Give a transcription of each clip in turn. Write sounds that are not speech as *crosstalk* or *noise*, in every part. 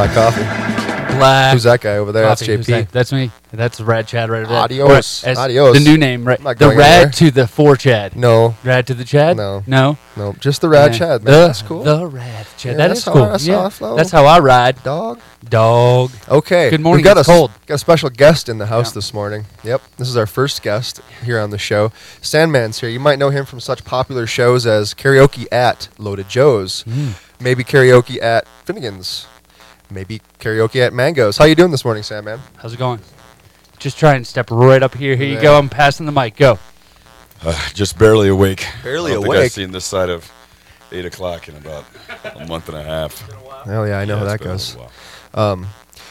Black Coffee. Black. Who's that guy over there? Coffee. That's Who's JP. that? That's me. That's Rad Chad right over there. Adios. Or as Adios. The new name, right? I'm not The going Rad anywhere. to the four Chad. No, Rad to the Chad. No. No. no, just the Rad. Chad, man. The, that's cool. The Rad Chad. Yeah, that that's is how cool. I- that's how yeah. I flow. That's how I ride. Dog. Dog. Okay. Good morning, We've got it's a, s- cold. Got a special guest in the house Yeah. this morning. Yep. This is our first guest here on the show. Sandman's here. You might know him from such popular shows as karaoke at Loaded Joe's, Mm. maybe karaoke at Finnegan's, maybe karaoke at Mango's. How you doing this morning, Sandman? How's it going? Just try and step right up here. Here you go. I'm passing the mic. Go. Uh, just barely awake. Barely I don't Think awake? I've seen this side of eight o'clock in about a month and a half. Oh yeah, I know Yeah, how that goes. Um,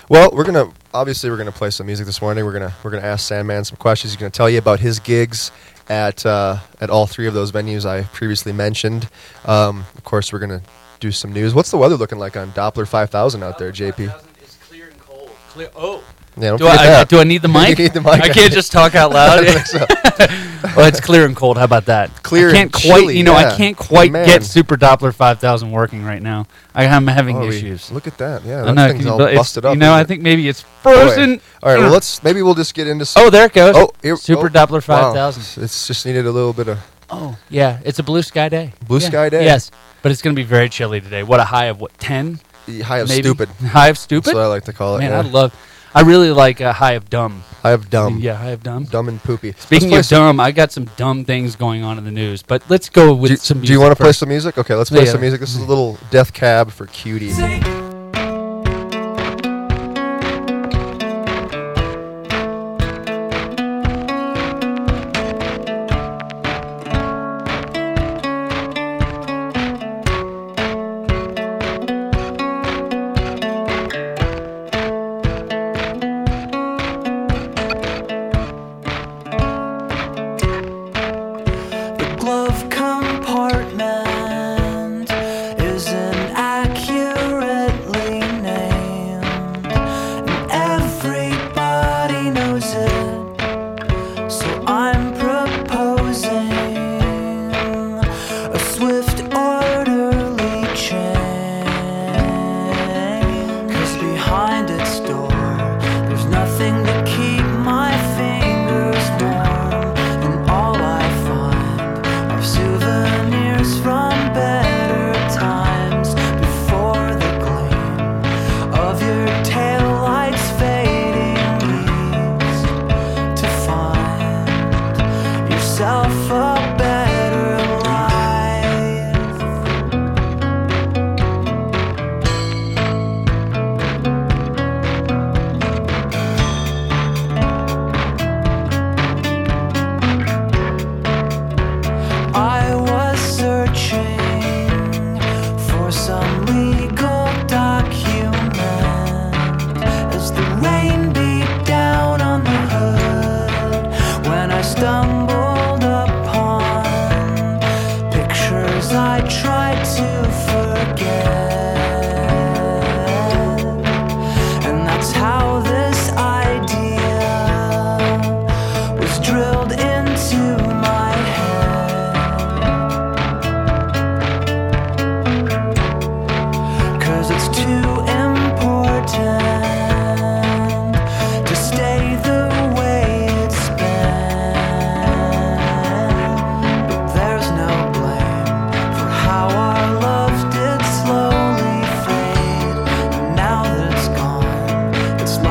well, we're gonna obviously we're gonna play some music this morning. We're gonna we're gonna ask Sandman some questions. He's gonna tell you about his gigs at uh, at all three of those venues I previously mentioned. Um, of course, we're gonna do some news. What's the weather looking like on Doppler 5000 out there, JP? It's clear and cold. Clear. Oh. Yeah, don't Do I, that. do I need the *laughs* mic? You need the mic. I can't just talk out loud. *laughs* I don't think so. *laughs* well, it's clear and cold. How about that? Clear I can't and quite. chilly, you know, yeah. I can't quite Man. get Super Doppler 5000 working right now. I am having Oh, issues. Look at that. Yeah, I that know. thing's you all busted up. You know, I it? think maybe it's Boy. frozen. All right. Well, let's maybe we'll just get into. Oh, some, Oh, there it goes. oh, here, Super oh, Doppler wow. 5000. It's just needed a little bit of. Oh, yeah. It's a blue sky day. Blue Yeah. sky day. Yes, but it's going to be very chilly today. What a high of what 10? the High of maybe? stupid. *laughs* High of stupid? That's stupid. what I like to call it. Man, yeah. I love. I really like a high of dumb. High of dumb. Yeah, high of dumb. Dumb and poopy. Speaking Let's of play some- dumb, I got some dumb things going on in the news. But let's go with do, some. do you want to play first. some music? Okay, let's play Yeah. some music. This is a little Death Cab for Cutie. The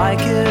like it.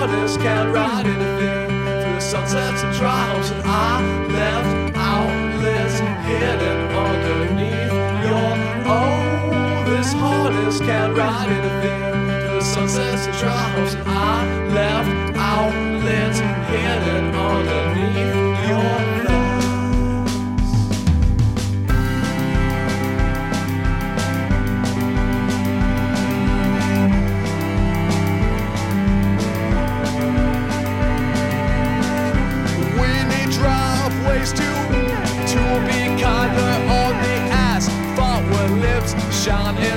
orders can't write anything through the sunsets and triumphs, and I left out list hidden underneath your oh. This harness can't write anything through the sunsets and triumphs, and I left out list hidden underneath your. Thumb. Lips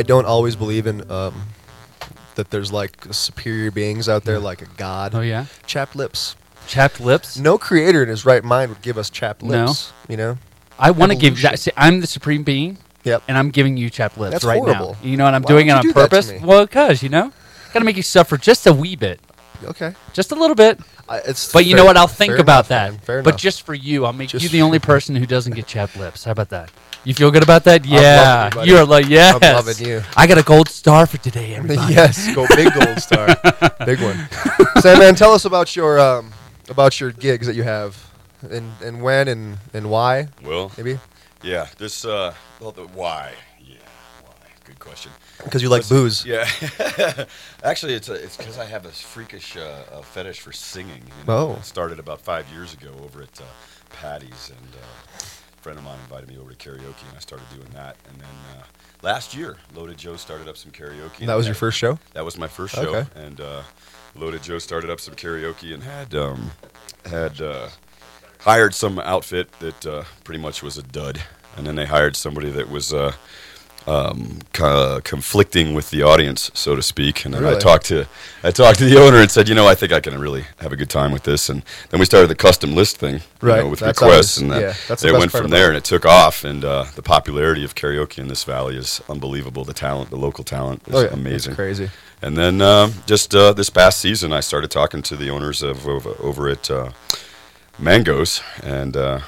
I don't always believe in um, that there's like superior beings out there, like a god. Oh yeah, Chapped lips. chapped lips. No creator in his right mind would give us chapped lips. No. You know. I want to give that. See, I'm the supreme being, Yep. and I'm giving you chapped lips That's right horrible. now. You know, and I'm Why doing it on do purpose. Well, because you know, gotta make you suffer just a wee bit, Okay. just a little bit. I, it's But you know what? I'll think about enough, that. Fair but enough. just for you, I'll make Just you the only person who doesn't get chapped lips. How about that? You feel good about that? Yeah, you, buddy. you're like yes. I'm loving you. I got a gold star for today, everybody. *laughs* yes, go big *laughs* gold star, big one. *laughs* Sandman, tell us about your um, about your gigs that you have, and and when and and why, Well, maybe yeah, this, uh, well, the why? Yeah, why? Good question. because you like booze. Yeah. Actually, it's a, it's because I have this freakish uh, uh, fetish for singing. You know? Oh. It started about five years ago over at uh, Patty's, and uh, a friend of mine invited me over to karaoke, and I started doing that. And then uh, last year, Loaded Joe started up some karaoke. and That was your first show. That was my first show, Okay. and uh, Loaded Joe started up some karaoke and had um, had uh, hired some outfit that uh, pretty much was a dud, and then they hired somebody that was uh, um, co- conflicting with the audience, so to speak. And then I talked to I talked to the owner and said, you know, I think I can really have a good time with this. And then we started the custom list thing, you Right, know, with that's requests, and that, yeah, that's it went from there, and it took off. And uh, the popularity of karaoke in this valley is unbelievable. The talent, the local talent, is Oh yeah, it's amazing. crazy. And then um, just uh, this past season, I started talking to the owners of over, over at uh, Mangoes, and uh,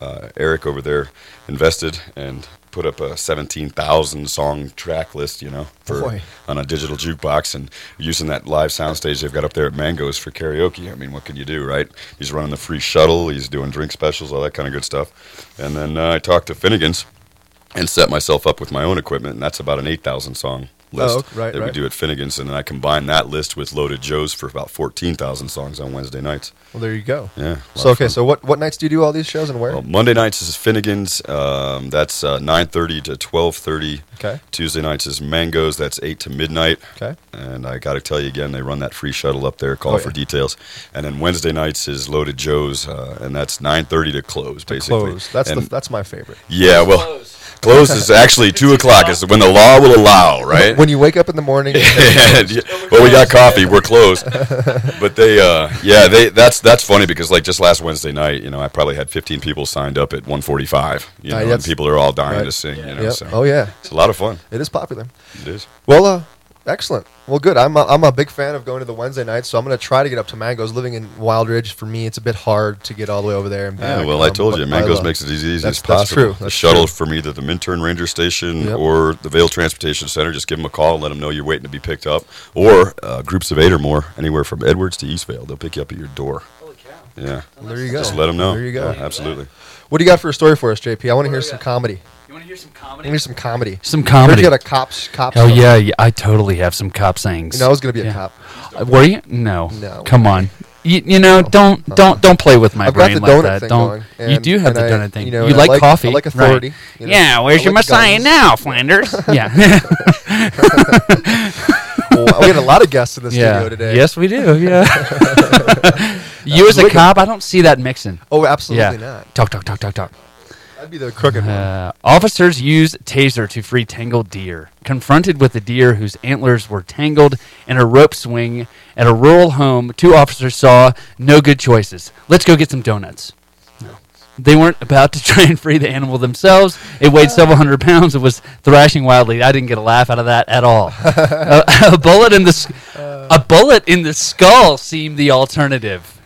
uh, Eric over there invested and put up a 17,000 song track list, you know, for Boy. on a digital jukebox and using that live soundstage they've got up there at Mangoes for karaoke. I mean, what can you do, right? He's running the free shuttle, he's doing drink specials, all that kind of good stuff. And then uh, I talked to Finnegan's and set myself up with my own equipment, and that's about an 8,000 song list Oh, right, that we do at Finnegan's, and then I combine that list with Loaded Joe's for about 14,000 songs on Wednesday nights. Well, there you go. Yeah. So okay, so what what nights do you do all these shows and where? Well, Monday nights is Finnegan's. Um, that's uh, 9:30 to 12:30. Okay. Tuesday nights is Mangoes. That's 8 to midnight. Okay. And I got to tell you again, they run that free shuttle up there. Call Oh, for yeah. details. And then Wednesday nights is Loaded Joe's, uh, and that's 9:30 to close, basically. Close. That's the that's my favorite. yeah. Well, Close is actually two o'clock. Is when the law will allow, right? When you wake up in the morning, *laughs* Yeah, well, we got coffee. We're closed, *laughs* but they, uh, yeah, they. That's that's funny because like just last Wednesday night, you know, I probably had 15 people signed up at 1:45. You know, Uh, and people are all dying right. to sing. You know, Yep. so oh yeah, it's a lot of fun. it is popular. It is. Well, uh, excellent. Well, good. I'm a, I'm a big fan of going to the Wednesday nights, so I'm going to try to get up to Mangoes. Living in Wildridge, for me, it's a bit hard to get all the way over there and back. Yeah, well, I um, told you, Mangoes makes it as easy that's- as that's possible. true, The that's shuttle true. from either the Minturn Ranger Station Yep. or the Vail Transportation Center. Just give them a call and let them know you're waiting to be picked up. Or uh, groups of eight or more, anywhere from Edwards to East Vail. They'll pick you up at your door. Holy cow! Yeah. There you go. Just let them know. There you go. Yeah, absolutely. What do you got for a story for us, JP? I want to hear some comedy. You want to hear some comedy? want to hear some comedy. Some Heard comedy. you got a cops cop. Oh story. yeah, yeah, I totally have some cop sayings. You know, I was going to be a Yeah. cop. Uh, Were you? No. No. Come on. You, you know, don't don't don't play with my I've got brain the like donut that. thing don't. going, you and- do have and the I- donut thing. you know, you and I like, like- I coffee. like authority, Right. you know. Yeah. Where's I your like Messiah guns. now, Flanders? *laughs* yeah. *laughs* Well, we had a lot of guests in the yeah. studio today. Yes, we do. Yeah. *laughs* you as a cop, I don't see that mixing. Oh, absolutely yeah. not. Talk, talk, talk, talk, talk. That'd be the crooked one. Uh, officers use taser to free tangled deer. Confronted with a deer whose antlers were tangled in a rope swing at a rural home, two officers saw no good choices. Let's go get some donuts. No. They weren't about to *laughs* try and free the animal themselves. It weighed several hundred pounds. It was thrashing wildly. I didn't get a laugh out of that at all. *laughs* a, a bullet in the a bullet in the skull seemed the alternative.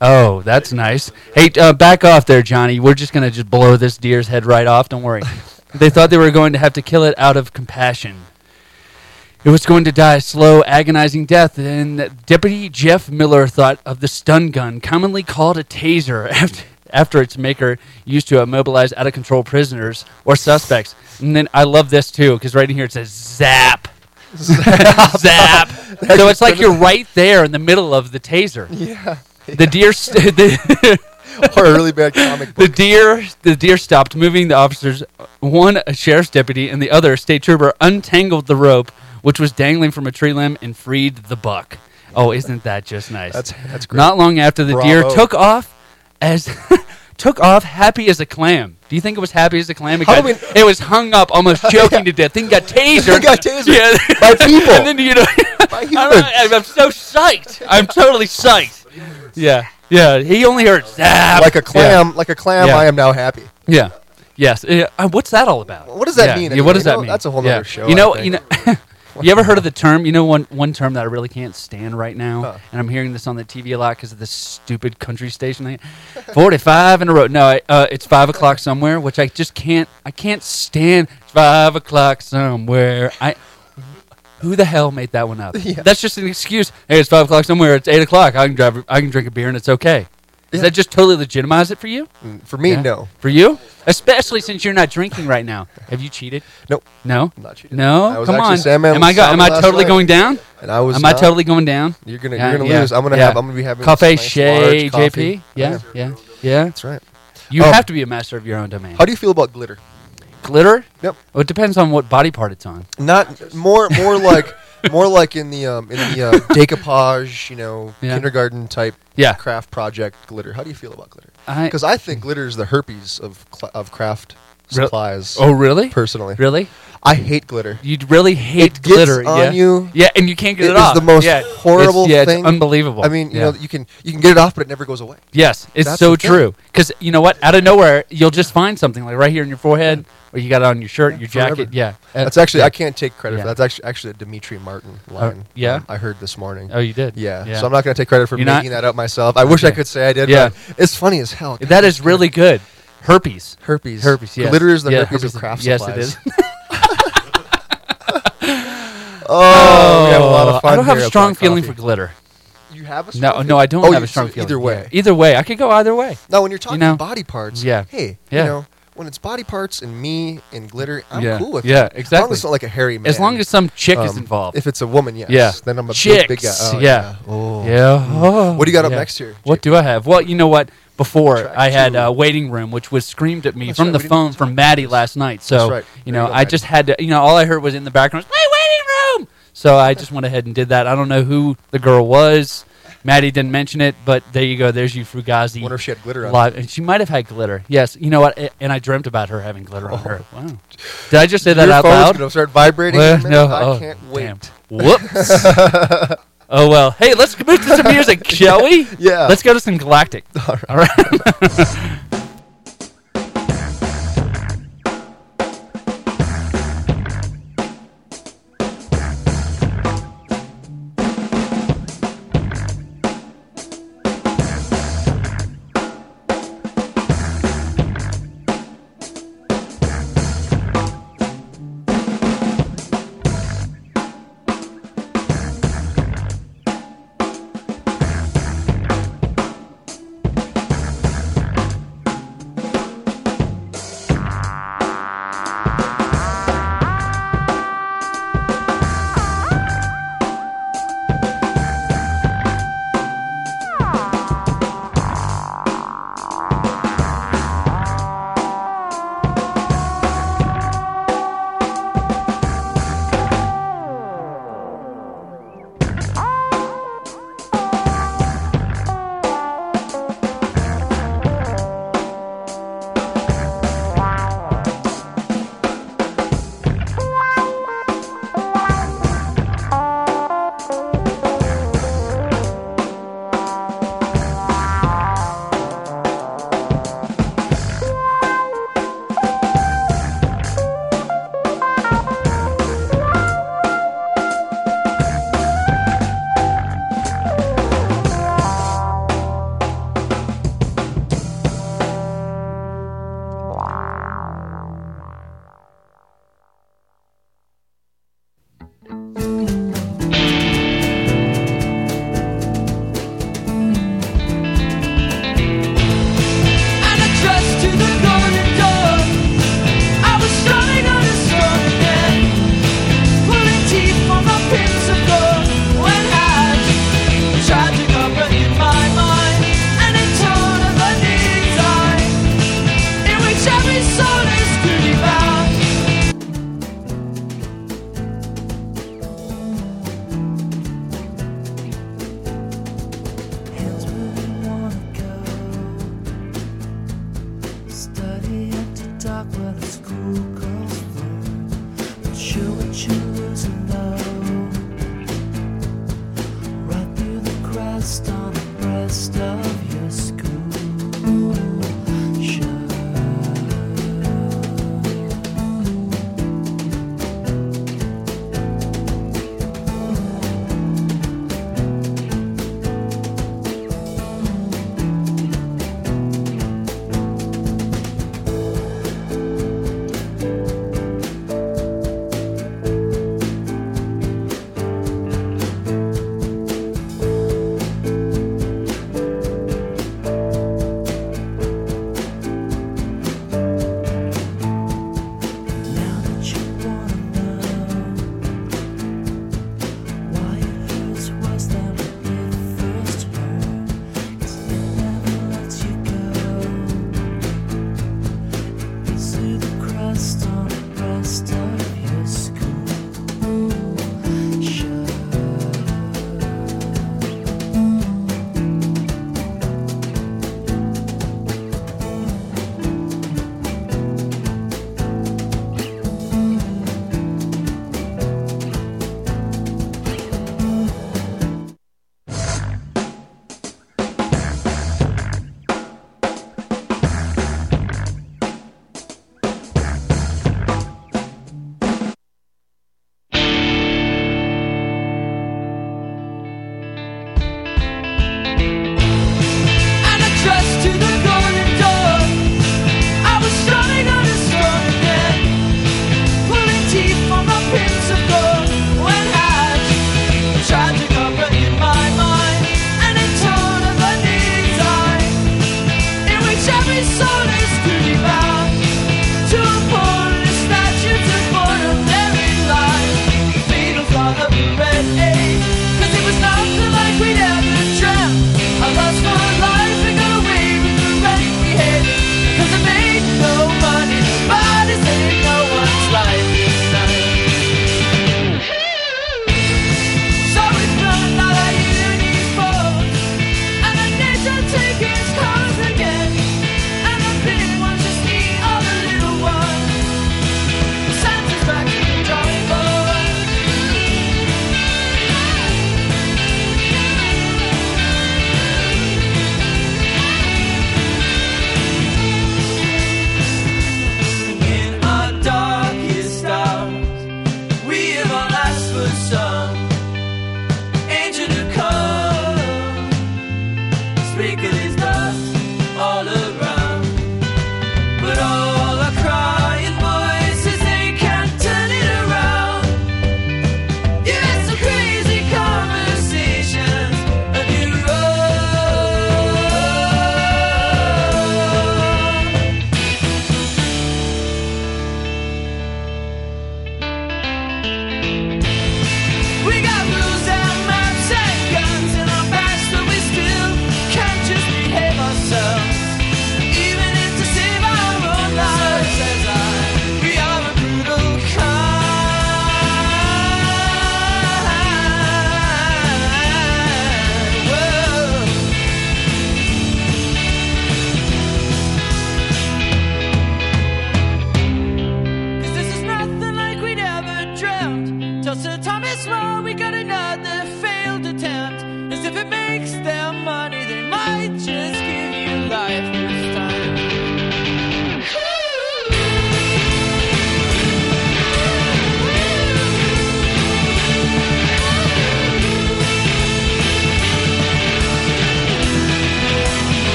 Oh, that's nice. Hey, uh, back off there, Johnny. We're just gonna just blow this deer's head right off. Don't worry. *laughs* they thought they were going to have to kill it out of compassion. It was going to die a slow, agonizing death, and Deputy Jeff Miller thought of the stun gun, commonly called a taser, *laughs* after, after its maker used to immobilize out of control prisoners or suspects. And then I love this too, because right in here it says zap. *laughs* zap. So it's like you're right there in the middle of the taser. yeah. The deer, st- *laughs* the, *laughs* or a really bad comic *laughs* the deer, the deer stopped moving. The officers, one a sheriff's deputy and the other a state trooper, untangled the rope which was dangling from a tree limb and freed the buck. Oh, isn't that just nice? That's that's great. Not long after the deer took off, as took off happy as a clam. Do you think it was happy as a clam? It, got- we- it was hung up, almost choking to death. Then got tasered. It got tasered Yeah. by people. and then you know, By I'm. I'm so psyched. I'm totally psyched. Yeah, yeah. He only heard zap. like a clam, like a clam. Yeah. I am now happy. Yeah. Yes. Uh, uh, what's that all about? What does that Yeah. mean Yeah, what does You that know, mean? that's a whole Yeah. nother show, You know, you know. *laughs* *laughs* you ever heard of the term? You know one one term that I really can't stand right now, Huh. and I'm hearing this on the TV a lot because of this stupid country station. *laughs* Forty-five in a row. No, I, uh, it's five o'clock somewhere, which I just can't. I can't stand. It's five o'clock somewhere. I. Who the hell made that one up? *laughs* Yeah. That's just an excuse. Hey, it's five o'clock somewhere. It's eight o'clock. I can drive. I can drink a beer and it's okay. Does Yeah. that just totally legitimize it for you? Mm, For me, Yeah. no. For you? Especially since you're not drinking right now. Have you cheated? Nope. No? I'm not cheating. No? I was Come on. Sandman am I go- am I totally night. going down? And I was. Am I totally going down? You're gonna. Yeah, you're gonna lose. I'm gonna have. I'm gonna be having Cafe nice Shay. JP? Yeah, yeah, yeah. That's right. You Um, have to be a master of your own domain. How do you feel about glitter? Glitter? Yep. Well, it depends on what body part it's on. Not *laughs* more. More *laughs* like. More like in the um, in the uh, *laughs* decoupage, you know, Yeah. kindergarten type Yeah. craft project glitter. How do you feel about glitter? Because I think glitter is the herpes of cl- of craft Real- supplies. oh, really? personally, Really? I hate glitter. You really hate It gets glitter, on yeah? you. Yeah, and you can't get It it, is off. the most yeah. horrible it's, yeah, thing. It's unbelievable. I mean, you Yeah. know, you can you can get it off, but it never goes away. Yes, it's That's so true. Because you know what? Out of nowhere, you'll just find something like right here in your forehead, or you got it on your shirt, your forever. jacket. Yeah, Uh, That's actually yeah. I can't take credit Yeah. for that. That's actually actually a Demetri Martin line. yeah? um, I heard this morning. Oh, you did. yeah. so I'm not going to take credit for You're not- making that up myself. I wish I could say I did. Yeah. but it's funny as hell. That is really good. Herpes. herpes. Herpes. Yes. Glitter is the Yeah, herpes, of craft Yes, supplies. it is. *laughs* *laughs* Oh, we have a lot of fun I don't have a strong feeling coffee. for glitter. You have a No, strong no, I don't Oh, have a strong so feeling. Either way. Yeah. Either way, I could go either way. Now, when you're talking know? body parts, Yeah. hey, Yeah. you know, when it's body parts and me and glitter, I'm Yeah. cool with Yeah, it. As long exactly. as it's not like a hairy man. As long as some chick is Um, involved. If it's a woman, yes. Yeah. Then I'm a Chicks, big, big guy. Oh, yeah. Oh. yeah. Oh, What do you got up next here? What do I have? Well, you know what? Before Track I had a waiting room, which was screamed at me That's from right, the phone from Maddie last night. So right. you know, you go, I just had to. You know, all I heard was in the background, "My waiting room." So I just went ahead and did that. I don't know who the girl was. Maddie didn't mention it, but there you go. There's you, Fugazi. Wonder if she had glitter on. live, and she might have had glitter. Yes, you know what? And I dreamt about her having glitter on her. Oh. Wow. Did I just say that Your out loud? gonna start vibrating. Well, no, I oh, can't wait. damned. Whoops. *laughs* oh well. Hey, let's move to some music, shall we? *laughs* Yeah. Let's go to some Galactic. All right. And *laughs*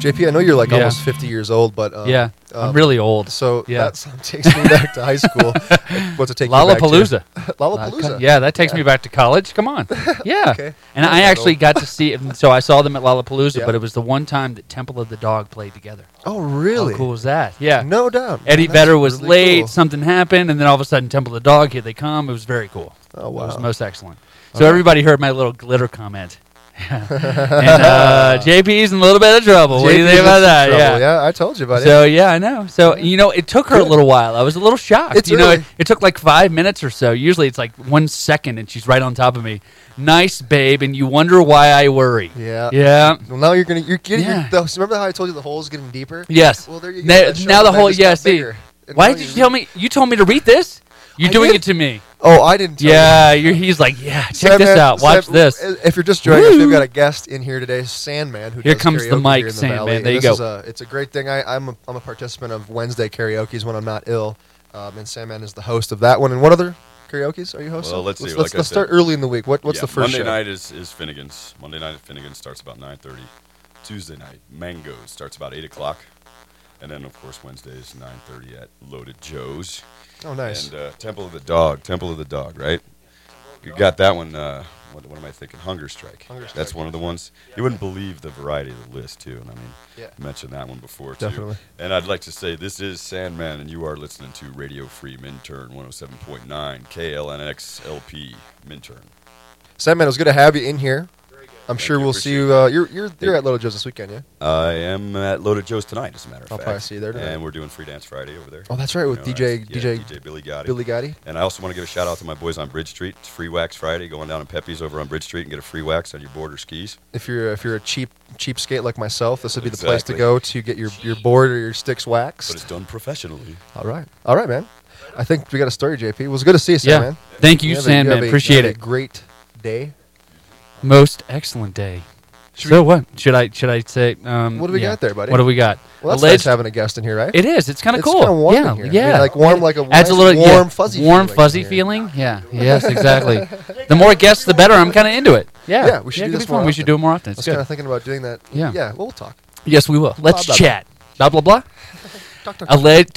JP, I know you're like Yeah. almost 50 years old, but um, yeah, I'm um, really old. So Yeah. that song takes me back to high school. *laughs* *laughs* What's it take you back to? Lollapalooza. *laughs* Lollapalooza. Uh, yeah, that takes me back to college. Come on. Yeah. Okay. And I actually old. got to see it. So I saw them at Lollapalooza, Yeah. but it was the one time that Temple of the Dog played together. Oh, really? How cool was that? Yeah. No doubt. Eddie That's Vedder was really late, cool. something happened, and then all of a sudden Temple of the Dog, here they come. It was very cool. Oh, wow. It was most excellent. So everybody heard my little glitter comment. And uh, JP's in a little bit of trouble. what do you think about that? trouble. Yeah. I told you about it. So yeah, I know. So you know, it took her a little while. I was a little shocked. It's you know, it, it took like five minutes or so. Usually it's like one second, and she's right on top of me. Nice, babe, and you wonder why I worry. Yeah. Yeah. Well, now you're gonna you're getting. Yeah. Your, the, remember how I told you the hole's getting deeper? Yes. Well, there you go. Now, now the hole, yeah. See, why did you you're- tell me? You told me to read this. You're I doing did? it to me. Oh, I didn't. Tell. Yeah. You're, he's like, yeah. Check Sandman- this out. Watch Sand- this. If you're just joining us, we've got a guest in here today, Sandman. Who Here does comes the karaoke mic, in the Sandman. Valley. And There you this go. Is a, it's a great thing. I, I'm a, I'm a participant of Wednesday karaoke's when I'm not ill, um, and Sandman is the host of that one. And what other karaoke's are you hosting? Well, let's see, Let's, like let's, I let's start early in the week. What what's Yeah, the first Monday show? night is, is Finnegan's. Monday night at Finnegan's starts about 9.30. Tuesday night, Mangoes starts about 8 o'clock. And then, of course, Wednesday is 9.30 at Loaded Joe's. Oh, nice. And uh, Temple of the Dog. Temple of the Dog, right? You got that one. Uh, what, what am I thinking? Hunger Strike. Hunger Strike. That's one of the ones. You wouldn't believe the variety of the list, too. And I mean, Yeah. Mentioned that one before, too. Definitely. And I'd like to say this is Sandman, and you are listening to Radio Free Minturn 107.9 KLNX LP Minturn. Sandman, it was good to have you in here. I'm sure you, we'll see you. Uh, you're you're you're at Little Joe's this weekend, yeah? I am at Loaded Joe's tonight, as a matter of fact. I'll fact. probably see you there tonight. And we're doing Free Dance Friday over there. Oh, that's right, with You know, DJ that's- yeah, DJ DJ Billy Gotti. Billy Gotti. And I also want to give a shout out to my boys on Bridge Street. It's Free Wax Friday. Going down to Pepe's over on Bridge Street and get a free wax on your board or skis. If you're if you're a cheap cheapskate like myself, this would be the place to Exactly. go to get your your board or your sticks waxed. But waxed. it's done professionally. All right, all right, man. I think we got a story, JP. It was good to see you, Yeah. Sandman. Thank you, have a- have Sandman. a- Appreciate have it. A great day. Most excellent day. so what should I should I say? Um, What do we yeah. got there, buddy? What do we got? Well, that's Alleged- nice having a guest in here, right? It is. It's kind of cool. warm yeah. I yeah. mean, like warm, like a adds a little warm, yeah, fuzzy warm, feeling fuzzy feeling. *laughs* Yeah. Yes, exactly. the more guests, the better. I'm kind of into it. Yeah. Yeah, we should it do this more We should do it more often. I It's was kind of thinking about doing that. Yeah. yeah. Well, we'll talk. Yes, we will. Let's blah. chat. Blah blah blah. Alleged.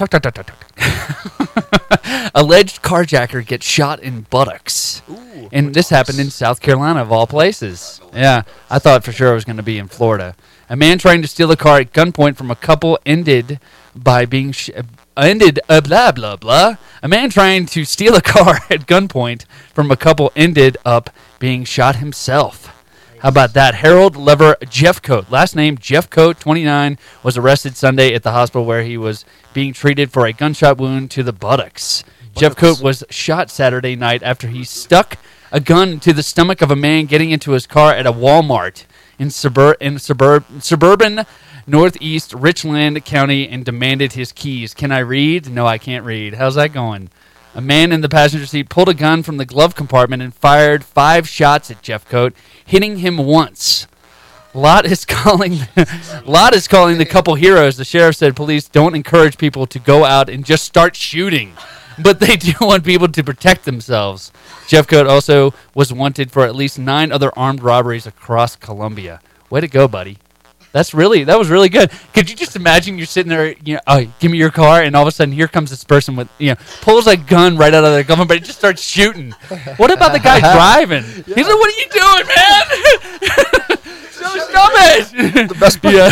*laughs* Alleged carjacker gets shot in buttocks. Ooh, And this happened in South Carolina, of all places. Yeah, I thought for sure it was going to be in Florida. A man trying to steal a car at gunpoint from a couple ended by being sh- uh, ended uh, blah blah blah. A man trying to steal a *laughs* car at gunpoint from a couple ended up being shot himself. How about that? Harold Lever Jeffcoat, last name Jeffcoat, 29, was arrested Sunday at the hospital where he was being treated for a gunshot wound to the buttocks. Jeffcoat was shot Saturday night after he stuck a gun to the stomach of a man getting into his car at a Walmart in, subur- in suburb- suburban northeast Richland County and demanded his keys. Can I read? No, I can't read. How's that going? A man in the passenger seat pulled a gun from the glove compartment and fired five shots at Jeffcoat, hitting him once. Lott is *laughs* calling Lott is calling the couple heroes. The sheriff said police don't encourage people to go out and just start shooting, but they *laughs* do want people to protect themselves. Jeffcoat also was wanted for at least nine other armed robberies across Columbia. Way to go, buddy. That's really that was really good. Could you just imagine you're sitting there, you know, oh, give me your car, and all of a sudden here comes this person with, you know, pulls a gun right out of their gun, but it just starts shooting. What about the guy *laughs* driving? He's like, "What are you doing, man? *laughs* so stop it!" The best part, *laughs* yeah,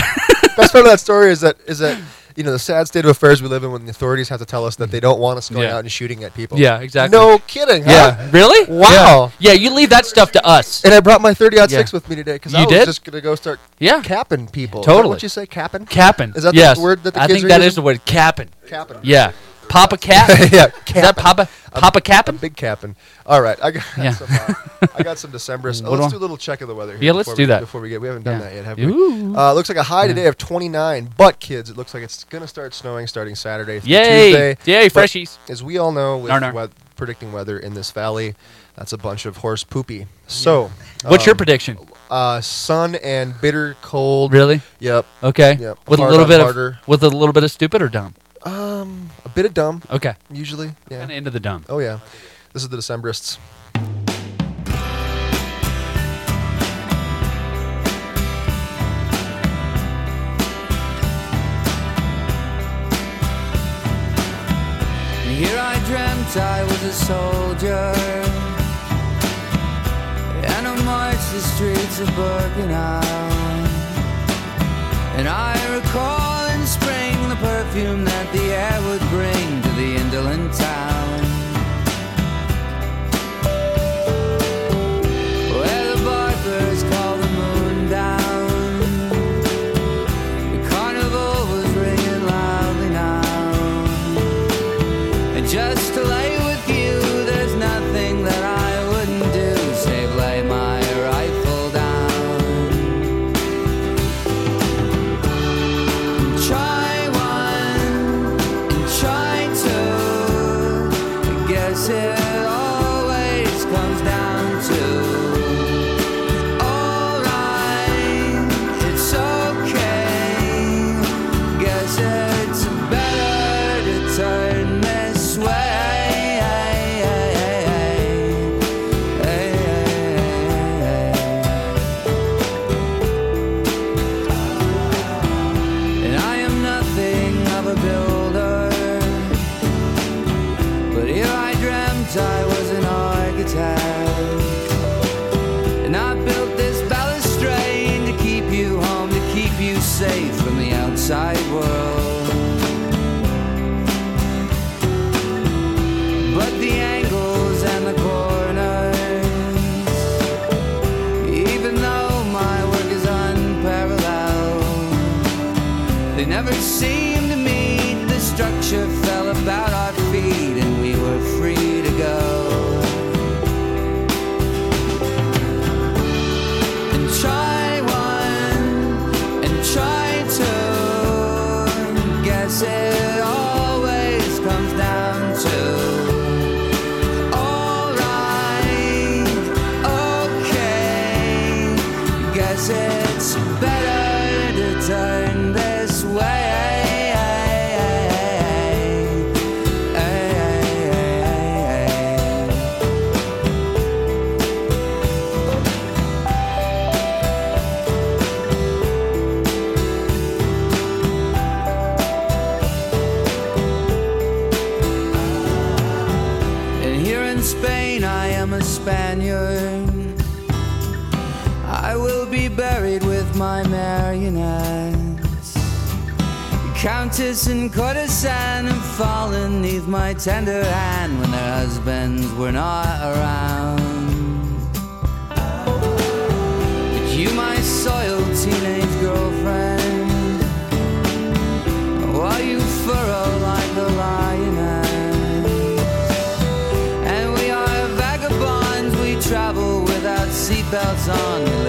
best part of that story is that is that you know the sad state of affairs we live in when the authorities have to tell us that they don't want us going Yeah. out and shooting at people. yeah, exactly. No kidding. Huh? yeah, really? Wow. Yeah. yeah, you leave that stuff to us. And I brought my 30 aught Yeah. six with me today because You I was did? just gonna go start Yeah, capping people. Is that Totally. what you say, capping? capping. Is that the yes. word that the I kids think are that using? is the word capping. Capping. Yeah, Papa Cap. *laughs* yeah, Is that. Papa Papa A Capping? big capping. All right, I got Yeah. some. Uh, I got some Decemberists. *laughs* Oh, What let's do do a little check of the weather. Here Yeah, let's before do we, that. before we get. We haven't done Yeah. that yet, have we? Ooh. Uh, looks like a high today of 29, but kids, it looks like it's gonna start snowing starting Saturday through Yay! Tuesday. Yay, But freshies. As we all know, with Nar, nar. predicting weather in this valley, that's a bunch of horse poopy. So, What's your um, prediction? Uh, sun and bitter cold. Really? Yep. Okay. Yep. With a Hard little on bit harder. of with a little bit of stupid or dumb. Um, a bit of dumb. Okay. Usually, yeah. Kind of into the dumb. Oh yeah, this is the Decemberists. Here I dreamt I was a soldier And I marched the streets of Birkenau And I recall perfume that the air would bring. citizen courtesan have fallen neath my tender hand when their husbands were not around. But you, my soiled teenage girlfriend, while you furrow like a lioness, and we are vagabonds, we travel without seatbelts on.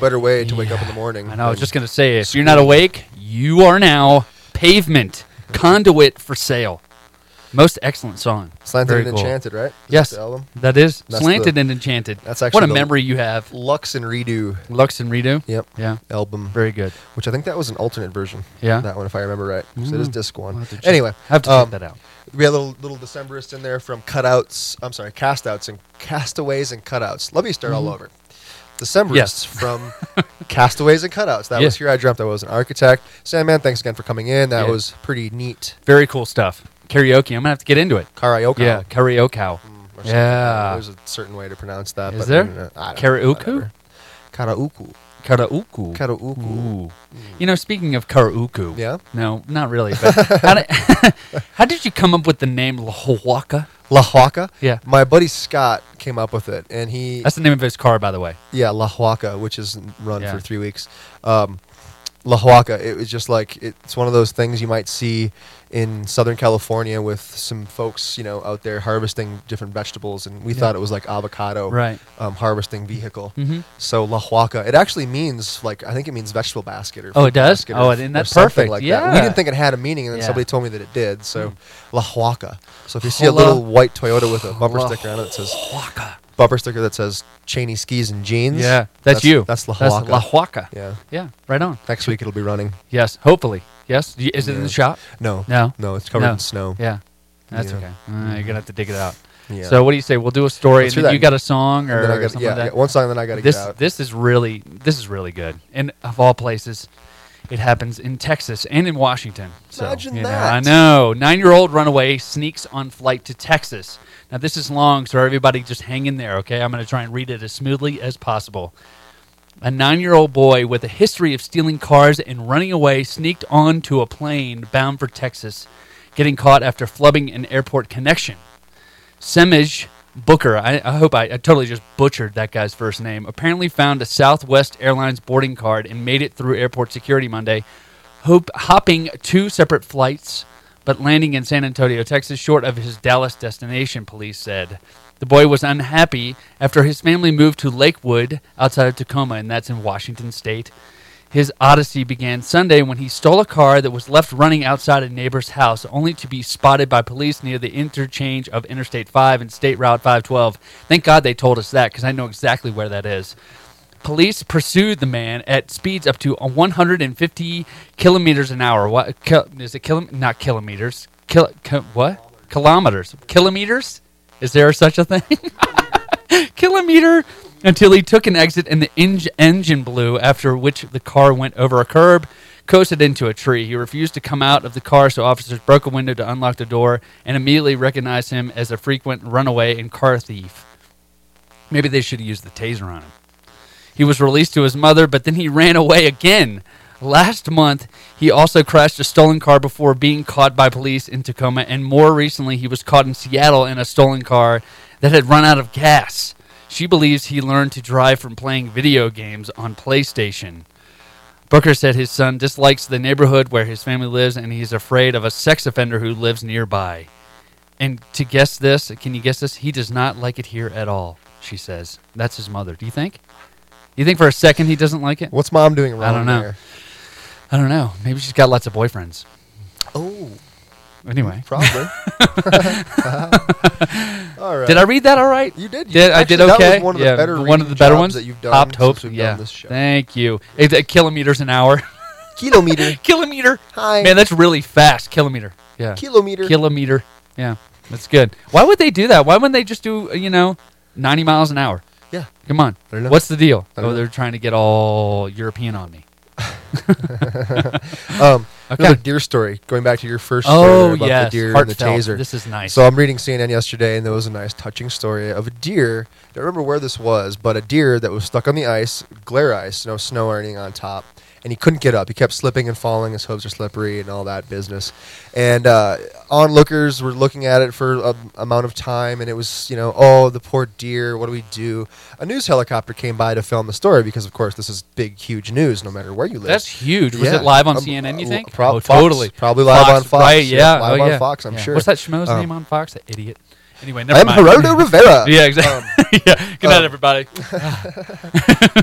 Better way to wake up in the morning. I know. I was just gonna say, if you're not awake, you are now pavement conduit for sale. Most excellent song. Slanted Very and cool. Enchanted, right? Is Yes, that album. that is That's slanted the- and enchanted. That's actually what a the- memory you have. Luxe and Reduxe. Luxe and Reduxe. Yep. Yeah, Album, very good. which I think that was an alternate version. Yeah. That one, if I remember right. So it is Mm. disc one. We'll have to check- Anyway, I have to um, that out. We had a little little Decemberist in there from cutouts. I'm sorry, castouts and castaways and cutouts. Let me start all over. Decemberists. Yes. from *laughs* castaways and cutouts. That Yeah. was here. I dreamt I was an architect. Sandman, thanks again for coming in. That Yeah. was pretty neat. Very cool stuff. Karaoke. I'm gonna have to get into it. Karaoke. Yeah, karaoke. Mm, something. Yeah. There's a certain way to pronounce that. Is but there? I don't know, Karaoke? whatever. Karaoke. Karaoke. Karaoke. Ooh. You know, speaking of Karauku. Yeah? No, not really. But how, did, *laughs* how did you come up with the name La Huaca? La Huaca. Yeah. My buddy Scott came up with it, and he That's the name of his car, by the way. Yeah, La Huaca, which is run Yeah. for three weeks. Um, La Huaca, it was just like it's one of those things you might see in Southern California with some folks, you know, out there harvesting different vegetables, and we Yeah. thought it was like avocado Right. um, harvesting vehicle. Mhm. So La Huaca, it actually means like I think it means vegetable basket or Oh, it does? basket Oh, or something perfect? Like that. We didn't think it had a meaning, and then Yeah. somebody told me that it did. So Hmm. La Huaca. So if you see a little white Toyota with a bumper La sticker on it that says Huaca. Bumper sticker that says Cheney skis and jeans. Yeah, that's, you. That's La That's La Huaca. Yeah. Yeah, right on. Next week it'll be running. Yes, hopefully. Yes. Is it in the shop? No. No. No, it's covered No. in snow. Yeah. That's Yeah. okay. Uh, you're gonna have to dig it out. Yeah. So what do you say? We'll do a story, Let's and then you got a song or then I got, something yeah, like that. one song, then I got to this get out. this is really this is really good. And of all places, it happens in Texas and in Washington. So, Imagine you know, that. I know. Nine-year-old runaway sneaks on flight to Texas. Now this is long, so everybody just hang in there, okay? I'm going to try and read it as smoothly as possible. A nine-year-old boy with a history of stealing cars and running away sneaked onto a plane bound for Texas, getting caught after flubbing an airport connection. Semaj Booker, I, I hope I, I totally just butchered that guy's first name, apparently found a Southwest Airlines boarding card and made it through airport security Monday, hope, hopping two separate flights, but landing in San Antonio, Texas, short of his Dallas destination, police said. The boy was unhappy after his family moved to Lakewood outside of Tacoma, and that's in Washington state. His odyssey began Sunday when he stole a car that was left running outside a neighbor's house, only to be spotted by police near the interchange of Interstate 5 and State Route 512. Thank God they told us that because I know exactly where that is. Police pursued the man at speeds up to uh, 150 kilometers an hour. What kil, is it? Kilo, not kilometers. Kil, ki- what? Kilometers. Kilometers? Is there such a thing? *laughs* kilometer until he took an exit and the eng- engine blew, after which the car went over a curb, coasted into a tree. He refused to come out of the car, so officers broke a window to unlock the door and immediately recognized him as a frequent runaway and car thief. Maybe they should have used the taser on him. He was released to his mother, but then he ran away again. Last month, he also crashed a stolen car before being caught by police in Tacoma, and more recently, he was caught in Seattle in a stolen car that had run out of gas. She believes he learned to drive from playing video games on PlayStation. Booker said his son dislikes the neighborhood where his family lives, and he's afraid of a sex offender who lives nearby. And to guess this, can you guess this? He does not like it here at all, she says. That's his mother. Do you think? You think for a second he doesn't like it? What's mom doing wrong I don't know. there? I don't know. Maybe she's got lots of boyfriends. Oh, Anyway, probably. *laughs* *laughs* all right. did I read that all right? You did. You- Did I did okay? One of yeah, the better one of the better ones that you've done Popped hope. yeah. done this show. Thank you. It's at kilometers an hour. *laughs* Kilometer. kilometer. Hi. Man, that's really fast. Kilometer. Yeah. Kilometer. Kilometer. Yeah. That's good. Why would they do that? Why wouldn't they just do, uh, you know, 90 miles an hour? Come on. I don't know. What's the deal? Oh, they're trying to get all European on me. *laughs* Um, Okay. Another deer story. Going back to your first story Oh, about yes. the deer Heartfelt. and the taser. This is nice. So I'm reading CNN yesterday, and there was a nice, touching story of a deer. I don't remember where this was, but a deer that was stuck on the ice, glare ice, no snow or anything on top, and he couldn't get up. He kept slipping and falling. His hooves are slippery and all that business. And uh, onlookers were looking at it for a amount of time, and it was, you know, oh, the poor deer. What do we do? A news helicopter came by to film the story because, of course, this is big, huge news, no matter where you live. That's huge. Was Yeah. it live on Um, CNN, you uh, think? prob- oh, Fox. totally. Probably live on Fox. Right, Yeah, yeah. live oh, on yeah. Fox, I'm sure. What's that schmo's Um, name on Fox? That idiot. Anyway, never I'm mind. Geraldo *laughs* Rivera. Yeah, exactly. *laughs* yeah. Good night, um, everybody.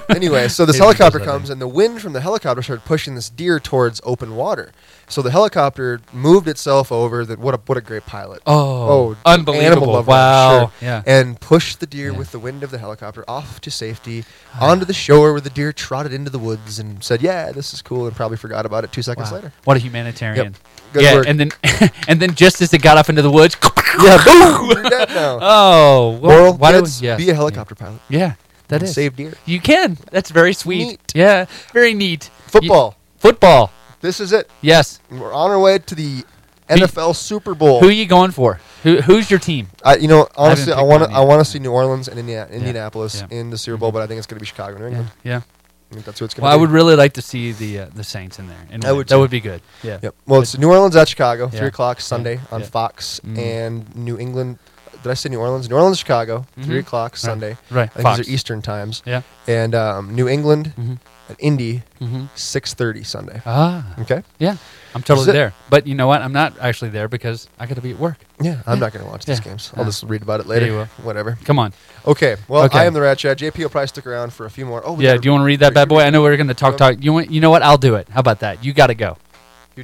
*laughs* anyway, so this Maybe helicopter comes, and the wind from the helicopter started pushing this deer towards open water. So the helicopter moved itself over. That what a what a great pilot. Oh, oh animal unbelievable! lover, wow. sure. Yeah. And pushed the deer Yeah. with the wind of the helicopter off to safety onto the shore where the deer trotted into the woods and said, "Yeah, this is cool," and probably forgot about it two seconds Wow. later. What a humanitarian. Good yeah, work. and then *laughs* and then just as it got off into the woods, *laughs* Yeah, boom, *laughs* you're dead now. oh, well, Moral, why do kids, yeah, be a helicopter pilot. Yeah, that is save deer. You can. That's very sweet. Neat. Yeah, very neat. Football. You- football. This is it. Yes. We're on our way to the NFL Super Bowl. Who are you going for? Who Who's your team? I, you know, honestly, I want to. I want to see New Orleans and Indiana, Indianapolis Yeah. in the Super Bowl, but I think it's going to be Chicago, and New England. Yeah. I think that's what it's going Well, to I would really like to see the uh, the Saints in there. And I would that too. would be good. Yeah. Yep. Well, it's New Orleans at Chicago, Yeah. three o'clock Sunday on Yeah. Fox, Mhm. and New England. Did I say New Orleans? New Orleans, Chicago, three Mhm. o'clock Sunday. Right. I think Fox. these are Eastern times. Yeah. And um, New England Mm-hmm. At Indy, Mm-hmm. six thirty Sunday. Ah. Okay. Yeah. I'm totally there. But you know what? I'm not actually there because I got to be at work. Yeah, I'm not going to watch these Yeah. games. I'll just read about it later. Whatever. Come on. Okay. Well, Okay. I am the Rad Chad. JP will probably stick around for a few more. Oh, Yeah. Do you want to read that bad boy? I know we're going to talk talk. You want? You know what? I'll do it. How about that? You got to go.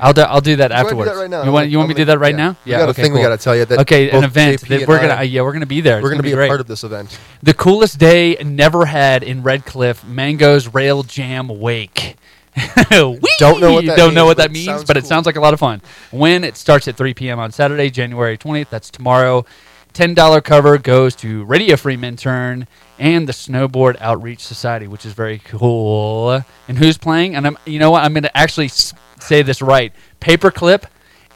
I'll do, I'll do that do afterwards. that right now? You want you want me to do that right Yeah. now? We got a okay, thing we cool. got to tell you that. Okay, an both event JP that and we're gonna uh, yeah we're gonna be there. We're going to be, great. a part of this event. The coolest day never had in Red Cliff, Mango's Rail Jam Wake. Whee! *laughs* Don't know what that Don't know means, what but that it means, sounds but it cool. sounds like a lot of fun. When it starts at 3 p.m. on Saturday, January 20th, that's tomorrow. $10 cover goes to Radio Free Minturn and the Snowboard Outreach Society, which is very cool. And who's playing? And I'm, you know what? I'm going to actually s- say this right. Paperclip,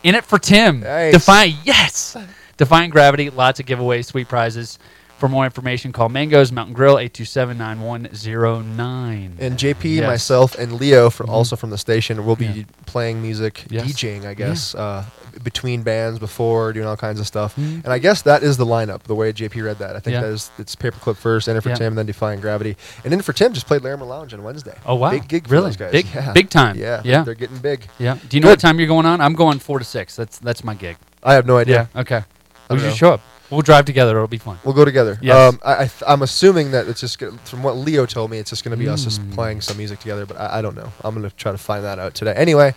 in it for Tim. Nice. Define, yes. Define Gravity, lots of giveaways, sweet prizes. For more information, call Mangoes Mountain Grill 827-9109. And JP, Yes. myself, and Leo, from Mhm. also from the station, will be Yeah. playing music, Yes. DJing, I guess, uh, between bands before, doing all kinds of stuff. Mhm. And I guess that is the lineup, the way JP read that. I think Yeah. that is it's Paperclip first, Enter for Yeah. Tim, then Defying Gravity. And then for Tim, just played Larimer Lounge on Wednesday. Oh wow! Big gig for really? those guys. Big, yeah. big time. Yeah, yeah, They're getting big. yeah. Do you know Good. what time you're going on? I'm going four to six. That's that's my gig. I have no idea. Yeah. Okay. We should show up. We'll drive together. It'll be fun. We'll go together. Yes. Um, I, I th- I'm assuming that it's just gonna, from what Leo told me, it's just going to be us just Mm. playing some music together. But I, I don't know. I'm going to try to find that out today. Anyway,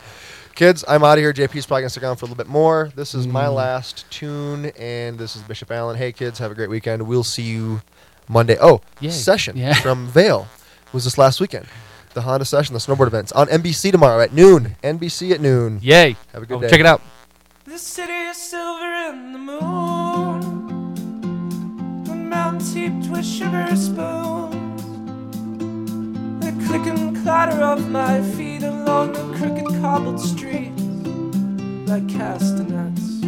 kids, I'm out of here. JP's probably going to stick around for a little bit more. This is my Mm. last tune, and this is Bishop Allen. Hey, kids, have a great weekend. We'll see you Monday. Oh, Yay. session Yeah. from Vail was this last weekend. The Honda session, the snowboard events on NBC tomorrow at noon. NBC at noon. Yay! Have a good Oh, day. check it out. The city is silver in the moon. The mountains heaped with sugar spoons. The click and clatter of my feet along the crooked cobbled streets like castanets.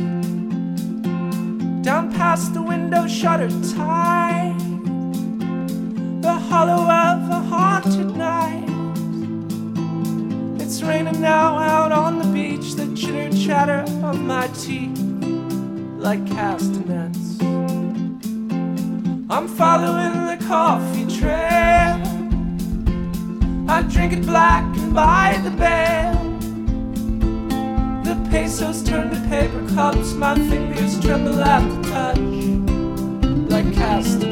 Down past the window shutter tight. The hollow of a haunted night. It's raining now out on the beach, the chitter chatter of my teeth like castanets. I'm following the coffee trail. I drink it black and buy the bale. The pesos turn to paper cups, my fingers tremble at the touch like castanets.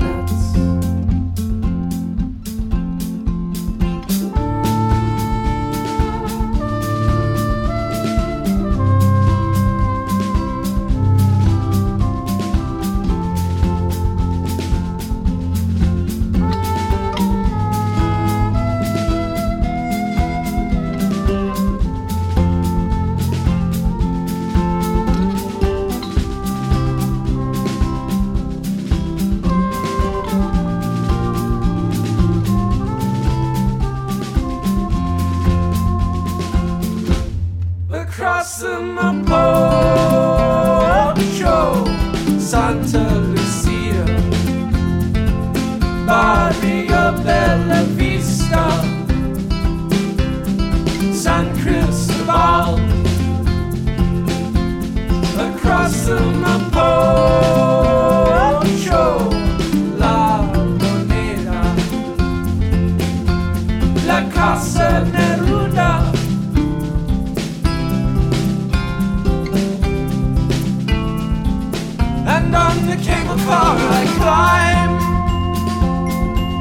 Car I climb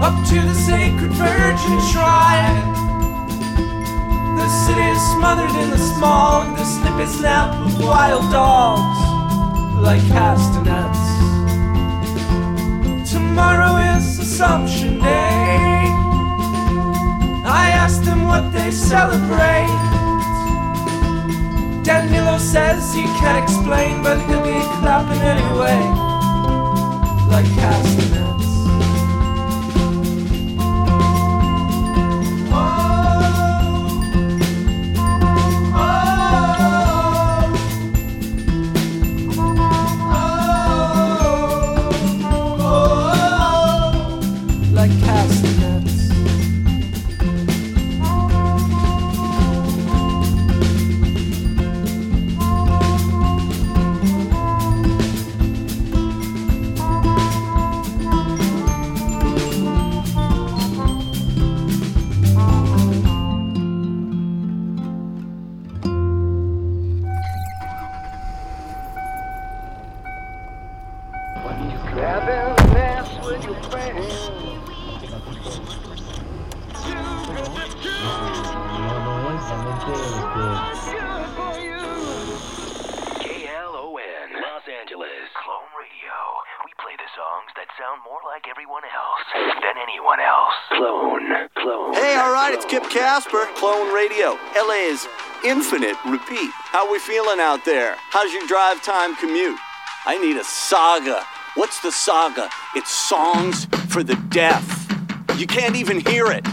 up to the sacred Virgin Shrine. The city is smothered in the smog, the snippy snap of wild dogs like castanets. Tomorrow is Assumption Day. I asked them what they celebrate. Danilo says he can't explain, but he'll be clapping anyway, like castanets. LA's infinite repeat. How we feeling out there? How's your drive time commute? I need a saga. What's the saga? It's songs for the deaf. You can't even hear it.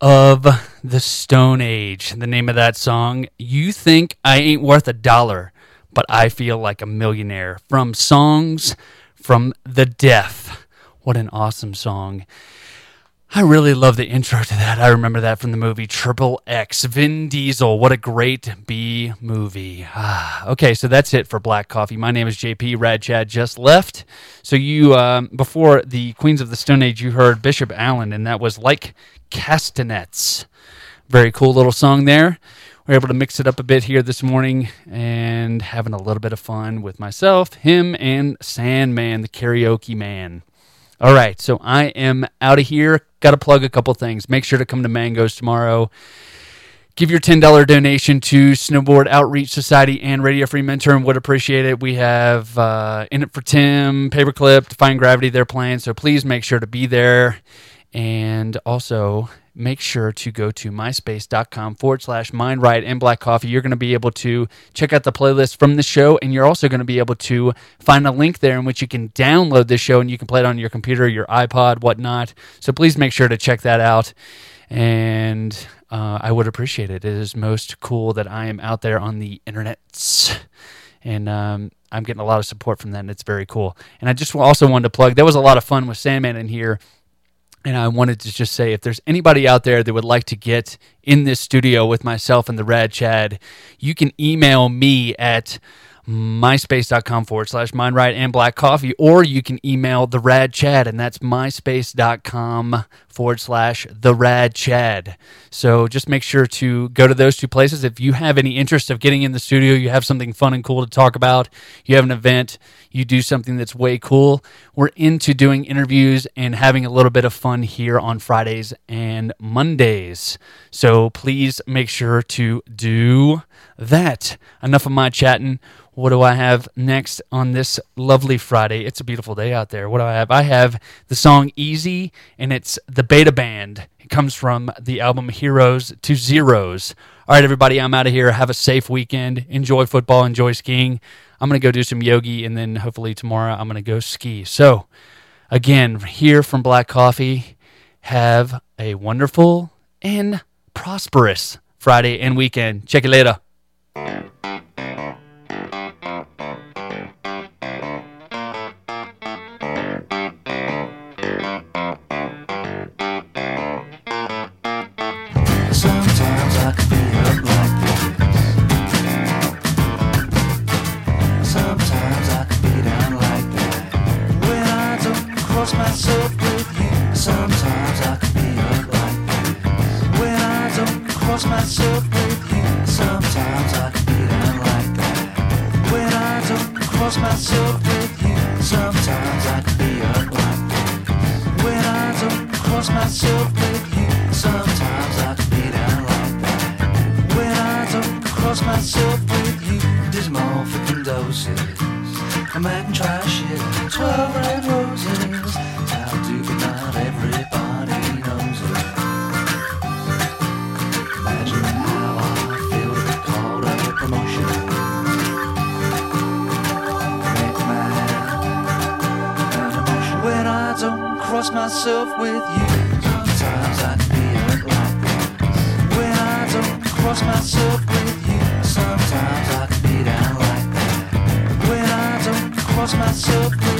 Of the Stone Age. The name of that song. You think I ain't worth a dollar, but I feel like a millionaire. From Songs from the Deaf. What an awesome song. I really love the intro to that. I remember that from the movie Triple X. Vin Diesel. What a great B movie. Ah, okay, so that's it for Black Coffee. My name is JP. Rad Chad just left. So you, um, before the Queens of the Stone Age, you heard Bishop Allen, and that was like castanets. Very cool little song there. we're able to mix it up a bit here this morning and having a little bit of fun with myself, him, and Sandman, the karaoke man. All right, so I am out of here. Got to plug a couple things. Make sure to come to Mangoes tomorrow. Give your $10 donation to Snowboard Outreach Society and Radio Free Minturn and would appreciate it. We have uh, In It for Tim, Paperclip, Defying Gravity, they're playing. So please make sure to be there. And also make sure to go to myspace.com forward slash mind right and black coffee. You're going to be able to check out the playlist from the show, and you're also going to be able to find a link there in which you can download this show and you can play it on your computer, your iPod, whatnot. So please make sure to check that out. And uh, I would appreciate it. It is most cool that I am out there on the internets. And um, I'm getting a lot of support from that, and it's very cool. And I just also wanted to plug there was a lot of fun with Sandman in here. And I wanted to just say if there's anybody out there that would like to get in this studio with myself and the Rad Chad, you can email me at myspace.com forward slash mind right and black coffee, or you can email the Rad Chad, and that's myspace.com forward slash the Rad Chad. So just make sure to go to those two places. If you have any interest of getting in the studio, you have something fun and cool to talk about, you have an event, you do something that's way cool. We're into doing interviews and having a little bit of fun here on Fridays and Mondays. So please make sure to do that. Enough of my chatting. What do I have next on this lovely Friday? It's a beautiful day out there. What do I have? I have the song Easy, and it's the Beta Band. It comes from the album Heroes to Zeros. All right, everybody, I'm out of here. Have a safe weekend. Enjoy football, enjoy skiing. I'm going to go do some yogi, and then hopefully tomorrow I'm going to go ski. So, again, here from Black Coffee, have a wonderful and prosperous Friday and weekend. Check you later. Cross myself with you. Sometimes I can be up like this. When I don't cross myself with you. Sometimes I can be like that. When I don't cross myself with you. Sometimes I can be up like this. When I don't cross myself with you. Sometimes I can be that. When I don't cross myself with you. Dismal freaking doses. I'm acting try shit. Twelve red roses. How do but not everybody knows it. Imagine how I feel to be called a promotion. Make and emotion. When I don't cross myself with you, sometimes I up like. When I don't cross myself with you, sometimes I can be down cross myself